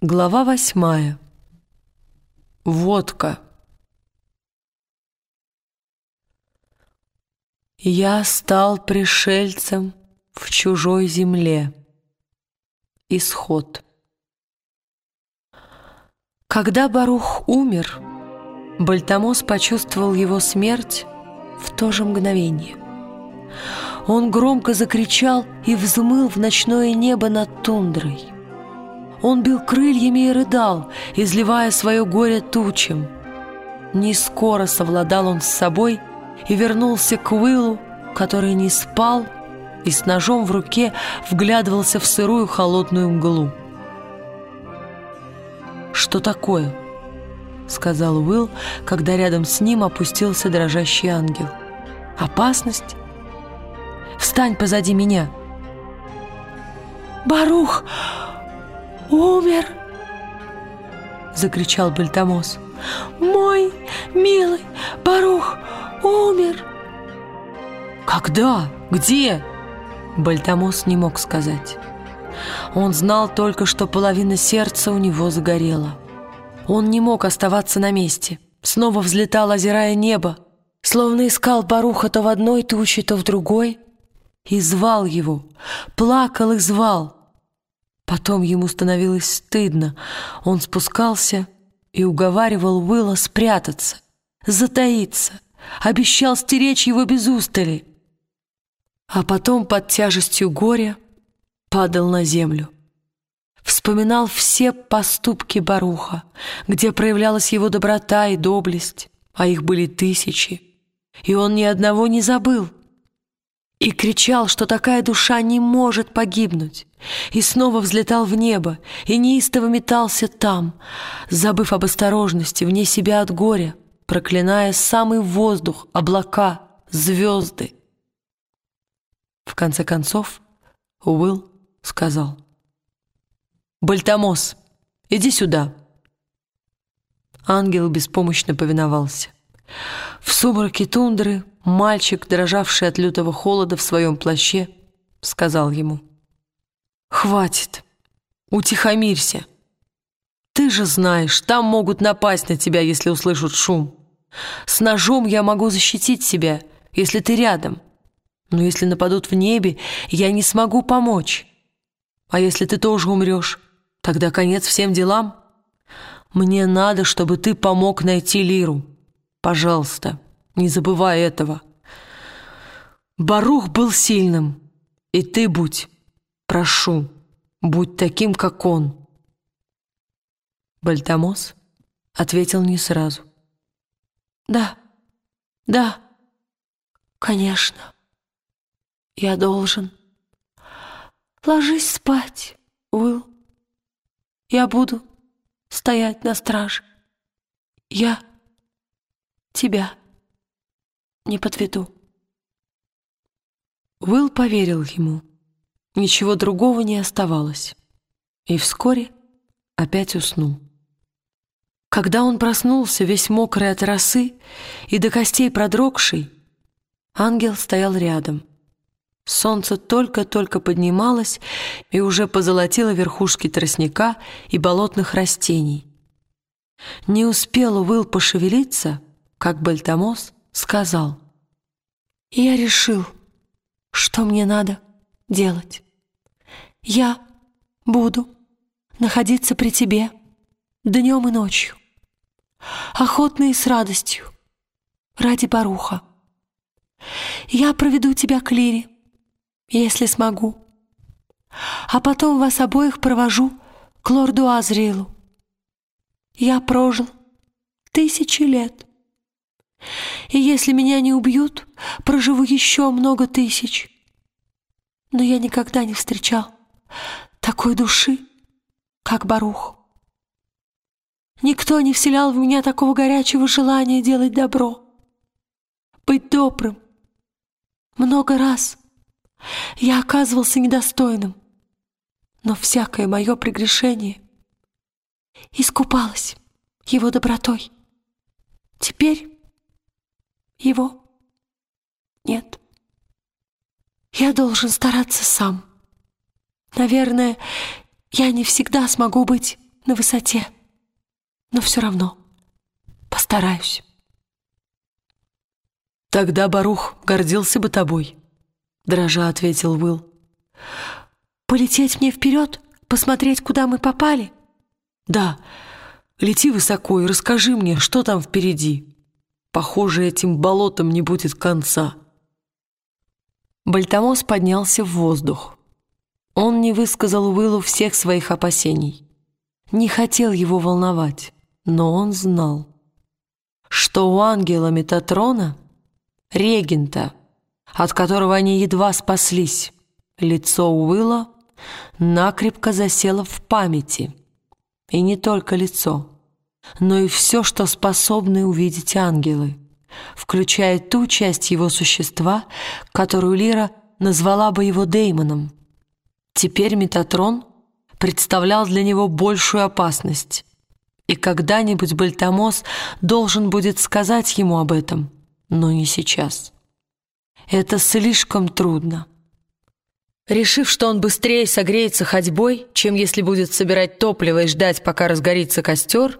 Глава восьмая. Водка. Я стал пришельцем в чужой земле. Исход. Когда Барух умер, Бальтамос почувствовал его смерть в то же мгновение. Он громко закричал и взмыл в ночное небо над тундрой. Он бил крыльями и рыдал, изливая свое горе тучам. Не скоро совладал он с собой и вернулся к Уиллу, который не спал и с ножом в руке вглядывался в сырую холодную мглу. «Что такое?» — сказал Уилл, когда рядом с ним опустился дрожащий ангел. «Опасность? Встань позади меня!» «Барух умер!» — закричал Бальтамос. «Мой милый Барух умер!» «Когда? Где?» Бальтамос не мог сказать. Он знал только, что половина сердца у него загорела. Он не мог оставаться на месте. Снова взлетал, озирая небо, словно искал Баруха то в одной туче, то в другой, и звал его, плакал и звал. Потом ему становилось стыдно. Он спускался и уговаривал Уилла спрятаться, затаиться, обещал стеречь его без устали. А потом под тяжестью горя падал на землю. Вспоминал все поступки Баруха, где проявлялась его доброта и доблесть, а их были тысячи, и он ни одного не забыл. И кричал, что такая душа не может погибнуть, и снова взлетал в небо, и неистово метался там, забыв об осторожности, вне себя от горя, проклиная самый воздух, облака, звезды. В конце концов, Уилл сказал. «Бальтамос, иди сюда!» Ангел беспомощно повиновался. В сумраке тундры мальчик, дрожавший от лютого холода в своем плаще, сказал ему. «Хватит, утихомирься. Ты же знаешь, там могут напасть на тебя, если услышат шум. С ножом я могу защитить себя, если ты рядом. Но если нападут в небе, я не смогу помочь. А если ты тоже умрешь, тогда конец всем делам. Мне надо, чтобы ты помог найти Лиру. Пожалуйста, не забывай этого. Барух был сильным, и ты будь, прошу, будь таким, как он. Бальтамос ответил не сразу. «Да, да, конечно, я должен». Ложись спать, Уилл. Я буду стоять на страже. Я тебя не подведу. Уилл поверил ему. Ничего другого не оставалось. И вскоре опять уснул. Когда он проснулся, весь мокрый от росы и до костей продрогший, ангел стоял рядом — Солнце только-только поднималось и уже позолотило верхушки тростника и болотных растений. Не успел Уилл пошевелиться, как Бальтамос сказал. «Я решил, что мне надо делать. Я буду находиться при тебе днем и ночью, охотно и с радостью, ради Баруха. Я проведу тебя к Лире, если смогу. А потом вас обоих провожу к лорду Азриэлу. Я прожил тысячи лет. И если меня не убьют, проживу еще много тысяч. Но я никогда не встречал такой души, как Барух. Никто не вселял в меня такого горячего желания делать добро, быть добрым. Много раз — я оказывался недостойным, но всякое мое прегрешение искупалось его добротой. Теперь его нет. Я должен стараться сам. Наверное, я не всегда смогу быть на высоте, но все равно постараюсь. «Тогда Барух гордился бы тобой», — дрожа ответил Уилл. «Полететь мне вперед, посмотреть, куда мы попали?» «Да, лети высоко и расскажи мне, что там впереди. Похоже, этим болотом не будет конца». Бальтамос поднялся в воздух. Он не высказал Уиллу всех своих опасений. Не хотел его волновать, но он знал, что у ангела Метатрона регента, от которого они едва спаслись. Лицо Уилла накрепко засело в памяти. И не только лицо, но и все, что способны увидеть ангелы, включая ту часть его существа, которую Лира назвала бы его Деймоном. Теперь Метатрон представлял для него большую опасность. И когда-нибудь Бальтамос должен будет сказать ему об этом – но не сейчас. Это слишком трудно. Решив, что он быстрее согреется ходьбой, чем если будет собирать топливо и ждать, пока разгорится костер,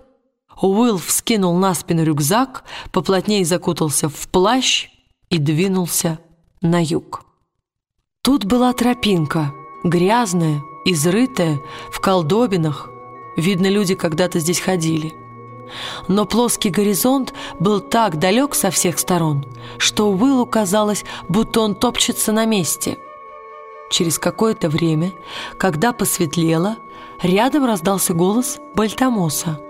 Уилл вскинул на спину рюкзак, поплотнее закутался в плащ и двинулся на юг. Тут была тропинка, грязная, изрытая, в колдобинах. Видно, люди когда-то здесь ходили – но плоский горизонт был так далек со всех сторон, что Уиллу казалось, будто он топчется на месте. Через какое-то время, когда посветлело, рядом раздался голос Бальтамоса.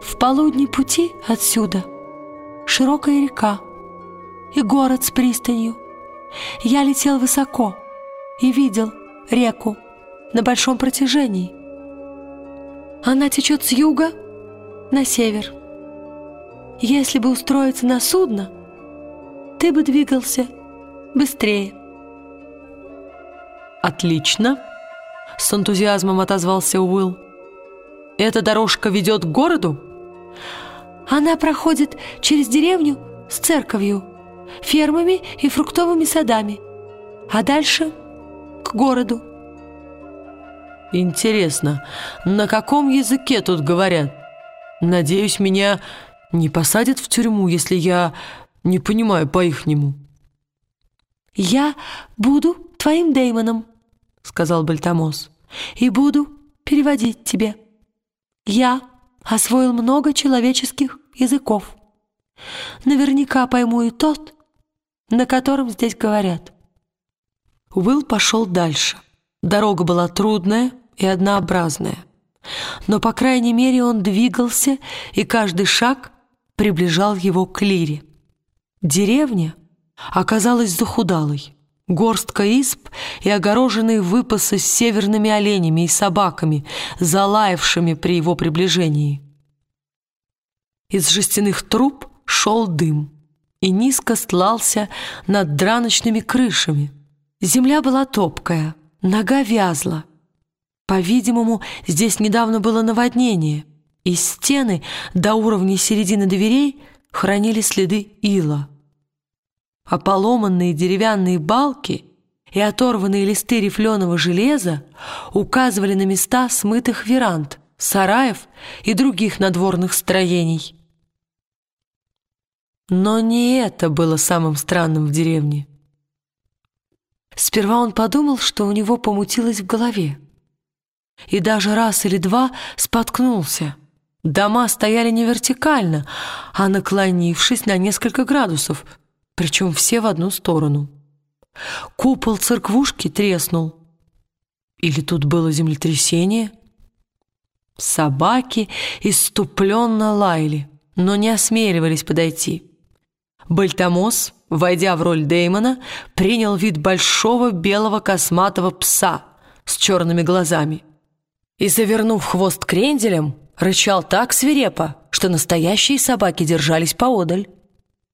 «В полудне пути отсюда широкая река и город с пристанью. Я летел высоко и видел реку на большом протяжении. Она течет с юга, на север. Если бы устроиться на судно, ты бы двигался быстрее. «Отлично!» — с энтузиазмом отозвался Уилл. «Эта дорожка ведет к городу?» «Она проходит через деревню с церковью, фермами и фруктовыми садами, а дальше к городу». «Интересно, на каком языке тут говорят?» Надеюсь, меня не посадят в тюрьму, если я не понимаю по-ихнему». «Я буду твоим Деймоном», — сказал Бальтамос, «и буду переводить тебе. Я освоил много человеческих языков. Наверняка пойму и тот, на котором здесь говорят». Уилл пошел дальше. Дорога была трудная и однообразная но, по крайней мере, он двигался, и каждый шаг приближал его к Лире. Деревня оказалась захудалой. Горстка исп и огороженные выпасы с северными оленями и собаками, залаявшими при его приближении. Из жестяных труб шел дым и низко стлался над драночными крышами. Земля была топкая, нога вязла, по-видимому, здесь недавно было наводнение, и стены до уровня середины дверей хранили следы ила. А поломанные деревянные балки и оторванные листы рифленого железа указывали на места смытых веранд, сараев и других надворных строений. Но не это было самым странным в деревне. Сперва он подумал, что у него помутилось в голове и даже раз или два споткнулся. Дома стояли не вертикально, а наклонившись на несколько градусов, причем все в одну сторону. Купол церквушки треснул. Или тут было землетрясение? Собаки иступленно лаяли, но не осмеливались подойти. Бальтамос, войдя в роль Деймона, принял вид большого белого косматого пса с черными глазами и, завернув хвост кренделем, рычал так свирепо, что настоящие собаки держались поодаль.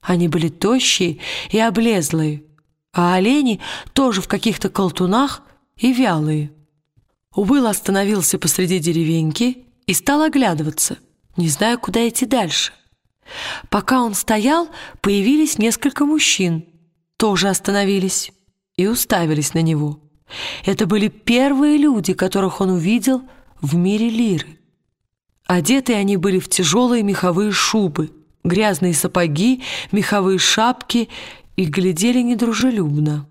Они были тощие и облезлые, а олени тоже в каких-то колтунах и вялые. Уилл остановился посреди деревеньки и стал оглядываться, не зная, куда идти дальше. Пока он стоял, появились несколько мужчин, тоже остановились и уставились на него. Это были первые люди, которых он увидел в мире лиры. Одеты они были в тяжелые меховые шубы, грязные сапоги, меховые шапки и глядели недружелюбно.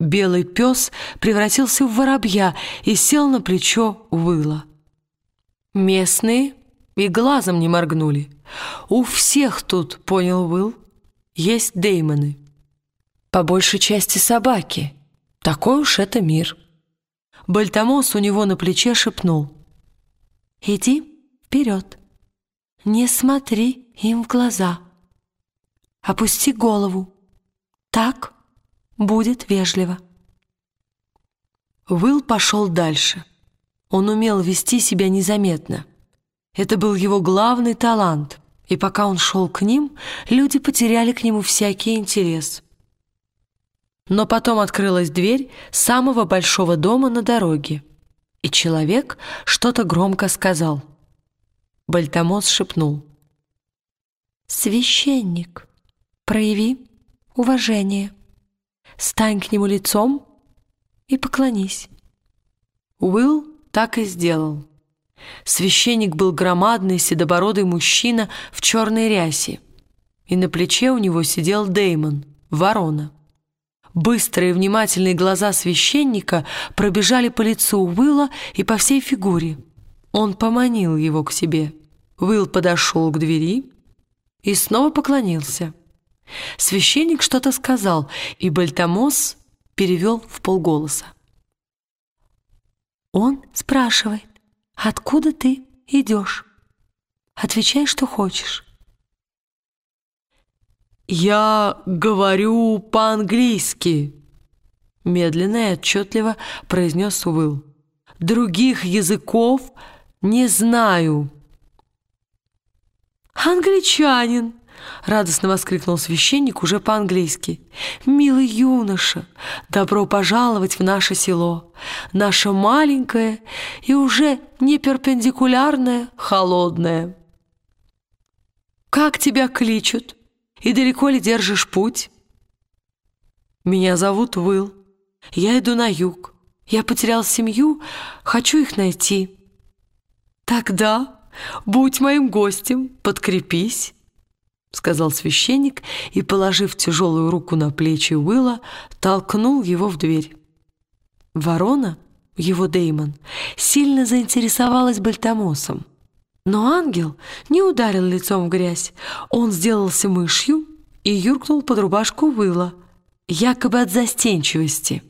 Белый пес превратился в воробья и сел на плечо Уилла. Местные и глазом не моргнули. У всех тут, понял Уилл, есть деймоны. По большей части собаки. Такой уж это мир. Бальтамос у него на плече шепнул. «Иди вперед. Не смотри им в глаза. Опусти голову. Так будет вежливо». Уилл пошел дальше. Он умел вести себя незаметно. Это был его главный талант, и пока он шел к ним, люди потеряли к нему всякий интерес. Но потом открылась дверь самого большого дома на дороге, и человек что-то громко сказал. Бальтамос шепнул. «Священник, прояви уважение. Стань к нему лицом и поклонись». Уилл так и сделал. Священник был громадный, седобородый мужчина в черной рясе, и на плече у него сидел Деймон, ворона. Быстрые внимательные глаза священника пробежали по лицу Уилла и по всей фигуре. Он поманил его к себе. Уилл подошел к двери и снова поклонился. Священник что-то сказал, и Бальтамос перевел в полголоса. Он спрашивает, откуда ты идешь? Отвечай, что хочешь. «Я говорю по-английски», — медленно и отчетливо произнес Уилл. «Других языков не знаю». «Англичанин!» — радостно воскликнул священник уже по-английски. «Милый юноша, добро пожаловать в наше село, наше маленькое и уже не перпендикулярное, холодное. Как тебя кличут и далеко ли держишь путь?» «Меня зовут Уилл. Я иду на юг. Я потерял семью, хочу их найти». «Тогда будь моим гостем, подкрепись». — сказал священник и, положив тяжелую руку на плечи Уилла, толкнул его в дверь. Ворона, его Деймон, сильно заинтересовалась Бальтамосом. Но ангел не ударил лицом в грязь. Он сделался мышью и юркнул под рубашку Уилла, якобы от застенчивости.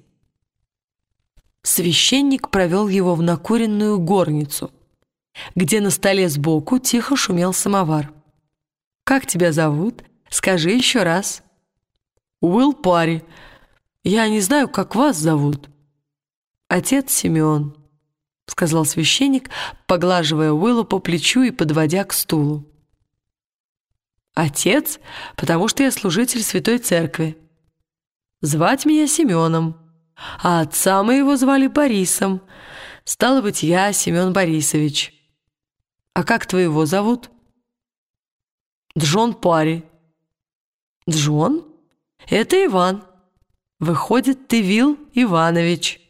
Священник провел его в накуренную горницу, где на столе сбоку тихо шумел самовар. Как тебя зовут? Скажи еще раз». «Уилл Парри. Я не знаю, как вас зовут». «Отец Симеон», — сказал священник, поглаживая Уиллу по плечу и подводя к стулу. «Отец, потому что я служитель Святой Церкви. Звать меня Семеном, а отца моего звали Борисом. Стало быть, я Семен Борисович. А как твоего зовут?» Джон Парри». «Джон? Это Иван. Выходит, ты Вил Иванович.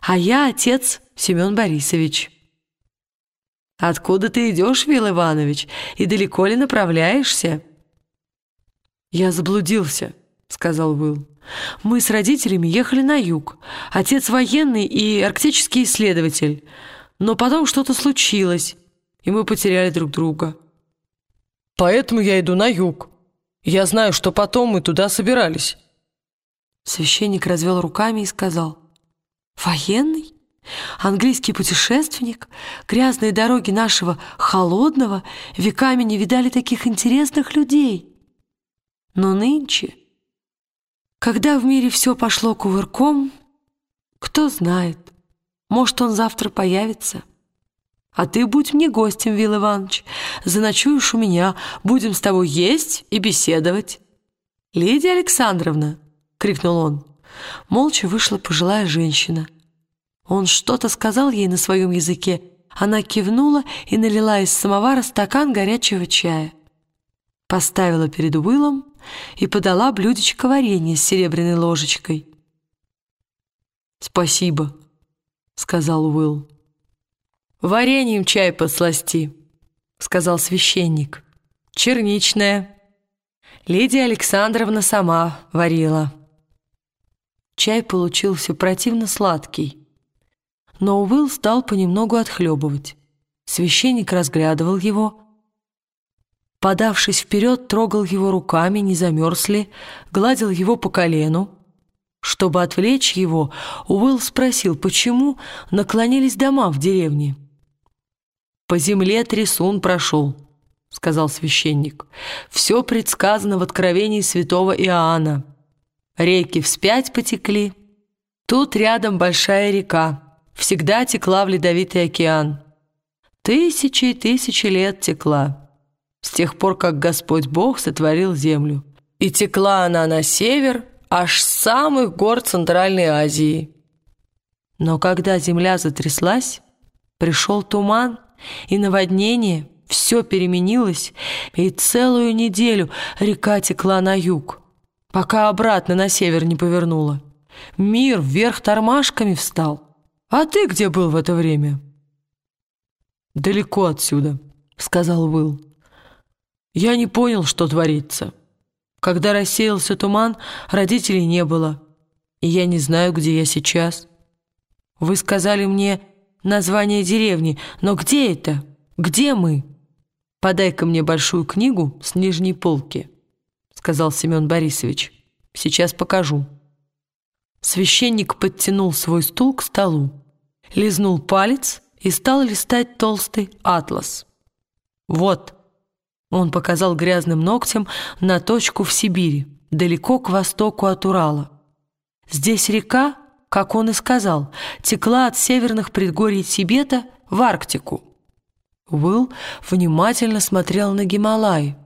А я отец Семен Борисович». «Откуда ты идешь, Вил Иванович, и далеко ли направляешься?» «Я заблудился», — сказал Уилл. «Мы с родителями ехали на юг. Отец военный и арктический исследователь. Но потом что-то случилось, и мы потеряли друг друга». Поэтому я иду на юг. Я знаю, что потом мы туда собирались». Священник развел руками и сказал, «Военный? Английский путешественник? Грязные дороги нашего холодного веками не видали таких интересных людей. Но нынче, когда в мире все пошло кувырком, кто знает, может, он завтра появится». А ты будь мне гостем, Вил Иванович. Заночуешь у меня, будем с тобой есть и беседовать». «Лидия Александровна!» — крикнул он. Молча вышла пожилая женщина. Он что-то сказал ей на своем языке. Она кивнула и налила из самовара стакан горячего чая. Поставила перед Уиллом и подала блюдечко варенья с серебряной ложечкой. «Спасибо», — сказал Уилл. «Вареньем чай посласти», — сказал священник. «Черничное. Лидия Александровна сама варила». Чай получился противно сладкий, но Уилл стал понемногу отхлебывать. Священник разглядывал его, подавшись вперед, трогал его руками, не замерз ли, гладил его по колену. Чтобы отвлечь его, Уилл спросил, почему наклонились дома в деревне. «По земле трясун прошел», — сказал священник. «Все предсказано в откровении святого Иоанна. Реки вспять потекли. Тут рядом большая река. Всегда текла в ледовитый океан. Тысячи и тысячи лет текла. С тех пор, как Господь Бог сотворил землю. И текла она на север, аж с самых гор Центральной Азии. Но когда земля затряслась, пришел туман — и наводнение, все переменилось, и целую неделю река текла на юг, пока обратно на север не повернула. Мир вверх тормашками встал. А ты где был в это время? «Далеко отсюда», — сказал Уилл. «Я не понял, что творится. Когда рассеялся туман, родителей не было, и я не знаю, где я сейчас. Вы сказали мне, название деревни, но где это? Где мы? Подай-ка мне большую книгу с нижней полки, сказал Семен Борисович. Сейчас покажу. Священник подтянул свой стул к столу, лизнул палец и стал листать толстый атлас. Вот, он показал грязным ногтем на точку в Сибири, далеко к востоку от Урала. Здесь река как он и сказал, текла от северных предгорий Тибета в Арктику. Уилл внимательно смотрел на Гималай,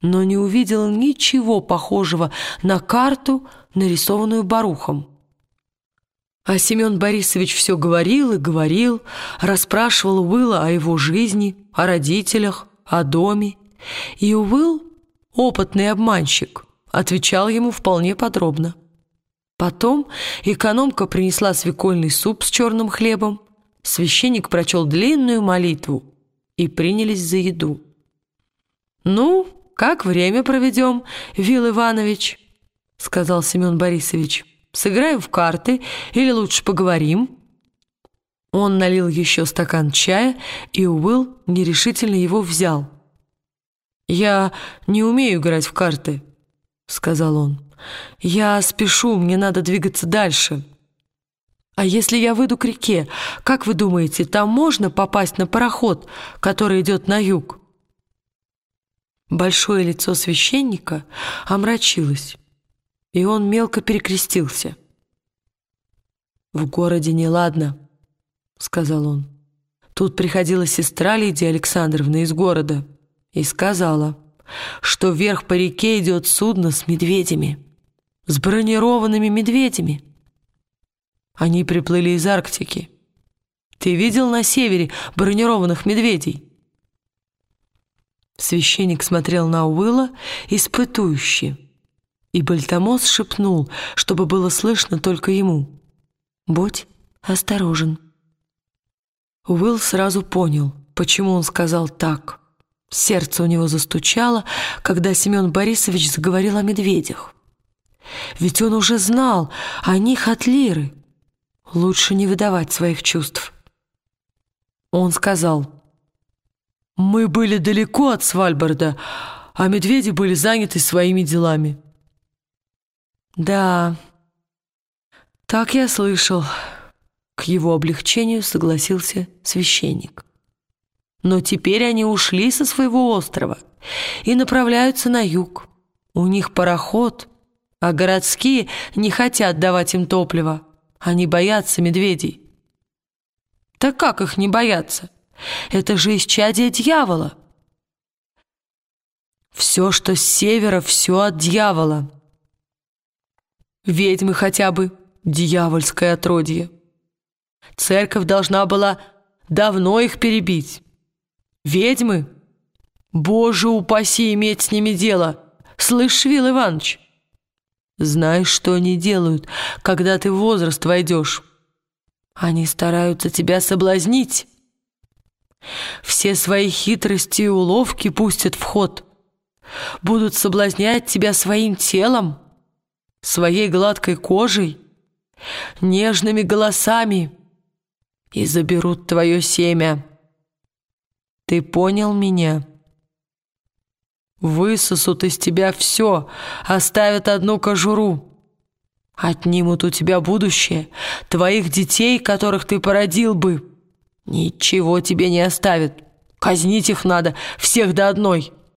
но не увидел ничего похожего на карту, нарисованную Барухом. А Семен Борисович все говорил и говорил, расспрашивал Уилла о его жизни, о родителях, о доме. И Уилл, опытный обманщик, отвечал ему вполне подробно. Потом экономка принесла свекольный суп с черным хлебом, священник прочел длинную молитву и принялись за еду. «Ну, как время проведем, Вил Иванович?» — сказал Семен Борисович. «Сыграем в карты или лучше поговорим?» Он налил еще стакан чая, и Уилл нерешительно его взял. «Я не умею играть в карты», — сказал он. «Я спешу, мне надо двигаться дальше». «А если я выйду к реке, как вы думаете, там можно попасть на пароход, который идет на юг?» Большое лицо священника омрачилось, и он мелко перекрестился. «В городе неладно», — сказал он. «Тут приходила сестра Лидия Александровна из города и сказала, что вверх по реке идет судно с медведями» с бронированными медведями. Они приплыли из Арктики. Ты видел на севере бронированных медведей? Священник смотрел на Уилла испытующе, и Бальтамос шепнул, чтобы было слышно только ему. «Будь осторожен». Уилл сразу понял, почему он сказал так. Сердце у него застучало, когда Семен Борисович заговорил о медведях. Ведь он уже знал о них от Лиры. Лучше не выдавать своих чувств. Он сказал, «Мы были далеко от Свальбарда, а медведи были заняты своими делами». «Да, так я слышал». К его облегчению согласился священник. Но теперь они ушли со своего острова и направляются на юг. У них пароход — а городские не хотят давать им топливо. Они боятся медведей. Так как их не бояться? Это же исчадие дьявола. Все, что с севера, все от дьявола. Ведьмы хотя бы дьявольское отродье. Церковь должна была давно их перебить. Ведьмы? Боже упаси иметь с ними дело. Слышь, Вил Иванович, знаешь, что они делают, когда ты в возраст войдешь? Они стараются тебя соблазнить, Все свои хитрости и уловки пустят в ход. Будут соблазнять тебя своим телом, своей гладкой кожей, нежными голосами и заберут твое семя. Ты понял меня?» Высосут из тебя все, оставят одну кожуру. Отнимут у тебя будущее, твоих детей, которых ты породил бы. Ничего тебе не оставят. Казнить их надо, всех до одной.